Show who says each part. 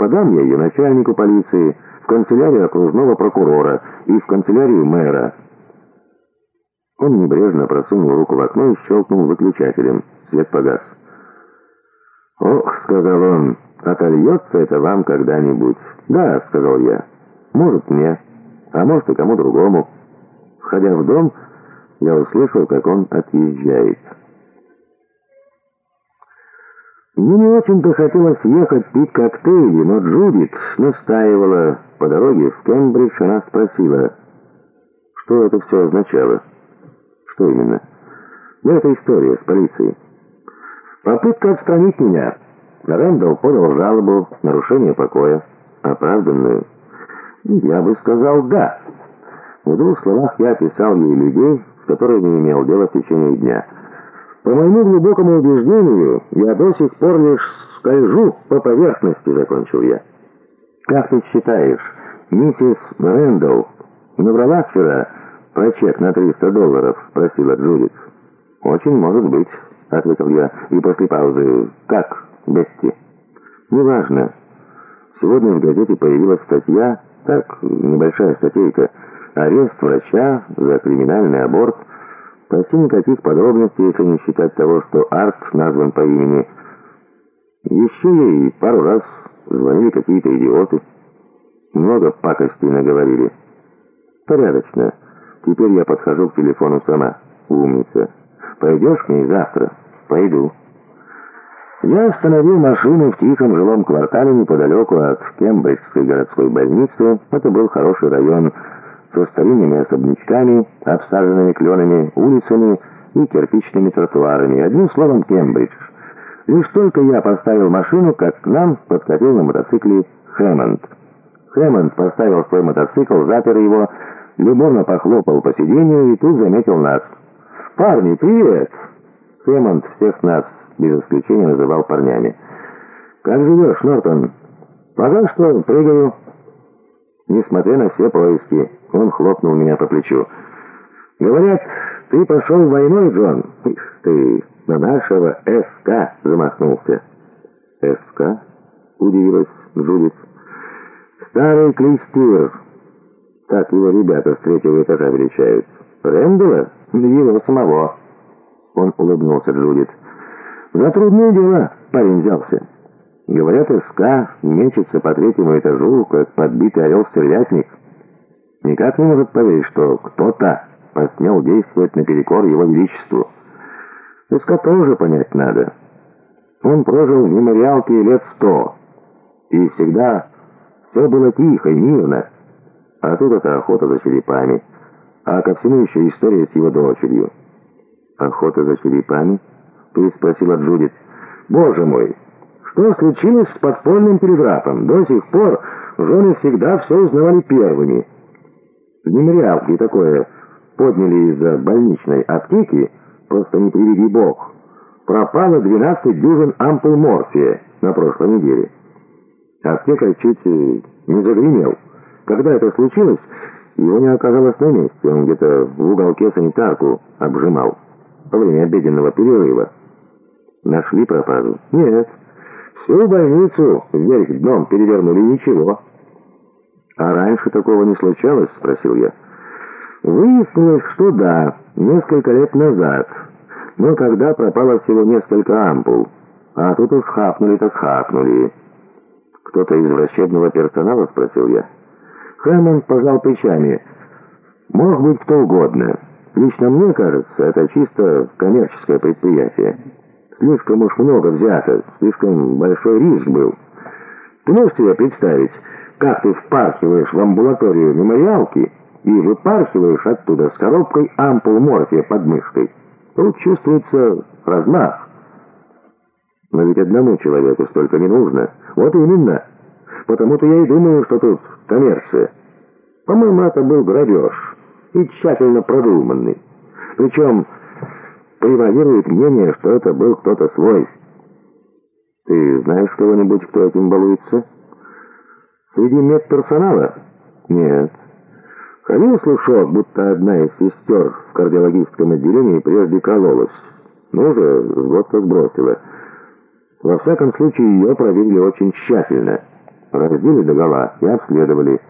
Speaker 1: подам я ее начальнику полиции, в канцелярию окружного прокурора и в канцелярию мэра». Он небрежно просунул руку в окно и щелкнул выключателем. Свет погас. «Ох», — сказал он, — «отольется это вам когда-нибудь». «Да», — сказал я, — «может мне, а может и кому другому». Входя в дом, я услышал, как он отъезжает. Мне не очень-то хотелось ехать пить коктейли, но Джудит настаивала. По дороге в Кембридж она спросила, что это все означало. Что именно? Ну, это история с полицией. Попытка отстранить меня. Рэндалл подал жалобу, нарушение покоя, оправданную. Я бы сказал «да». В двух словах я описал ей людей, с которыми имел дело в течение дня. По моему глубокому убеждению, я до сих пор лишь скольжу по поверхности, закончил я. Как ты считаешь, миссис Рэндалл набрала вчера про чек на 300 долларов?» — спросила Джудит. «Очень может быть», — ответил я, и после паузы «Как, Бетти?» «Неважно. Сегодня в газете появилась статья, так, небольшая статейка, арест врача за криминальный аборт. Почти никаких подробностей, если не считать того, что Арт назван по имени. Еще ей пару раз звонили какие-то идиоты. Много пакостей наговорили. Порядочно». Теперь я подхожу к телефону сама. Умница. Пойдешь к ней завтра? Пойду. Я остановил машину в тихом жилом квартале неподалеку от Кембриджской городской больницы. Это был хороший район со старинными особнячками, обсаженными кленами, улицами и кирпичными тротуарами. Одним словом, Кембридж. Лишь только я поставил машину, как к нам подкатил на мотоцикле Хэммонд. Хэммонд поставил свой мотоцикл, запер его любовно похлопал по сиденью и тут заметил нас. «Парни, привет!» Хэммонд всех нас, без исключения, называл парнями. «Как живешь, Нортон?» «Пока что прыгаю». Несмотря на все поиски, он хлопнул меня по плечу. «Говорят, ты пошел войной, Джон?» «Ишь ты, на нашего СК замахнулся». «СК?» — удивилась Джудит. «Старый клейстир». Так его ребята с третьего этажа величают. Рэндала? Его самого. Он улыбнулся Джудит. За трудное дело парень взялся. Говорят, СК мечется по третьему этажу, как подбитый орел-стрелятник. Никак не может поверить, что кто-то посмел действовать наперекор его величеству. СК тоже понять надо. Он прожил в мемориалке лет сто, и всегда все было тихо и мирно. А тут это охота за черепами. А ко всему еще история с его дочерью. «Охота за черепами?» — переспросила Джудит. «Боже мой! Что случилось с подпольным телеграфом? До сих пор жены всегда все узнавали первыми. В мемориалке такое подняли из-за больничной аптеки, просто не приведи бог. Пропало 12 дюжин ампул морфия на прошлой неделе. Аптекарь чуть не загремел». Когда это случилось, его не оказалось на месте. Он где-то в уголке санитарку обжимал во время обеденного перерыва. Нашли пропажу? Нет. Всю больницу вверх дном перевернули, ничего. А раньше такого не случалось, спросил я. Выяснилось, что да, несколько лет назад. Но когда пропало всего несколько ампул. А тут уж хапнули так хапнули. Кто-то из врачебного персонала, спросил я. Хэммонд пожал плечами. «Мог быть кто угодно. Лично мне кажется, это чисто коммерческое предприятие. Слишком уж много взято, слишком большой риск был. Ты можешь себе представить, как ты впархиваешь в амбулаторию мемориалки и выпархиваешь оттуда с коробкой ампул морфия под мышкой? Тут чувствуется размах. Но ведь одному человеку столько не нужно. Вот именно. Потому-то я и думаю, что тут коммерция. По-моему, это был грабеж. И тщательно продуманный. Причем превалирует мнение, что это был кто-то свой. Ты знаешь кого-нибудь, кто этим балуется? Среди медперсонала? Нет. Ходил слушок, будто одна из сестер в кардиологическом отделении прежде кололась. Но уже с год как бросила. Во всяком случае, ее проверили очень тщательно. раздели догола и обследовали.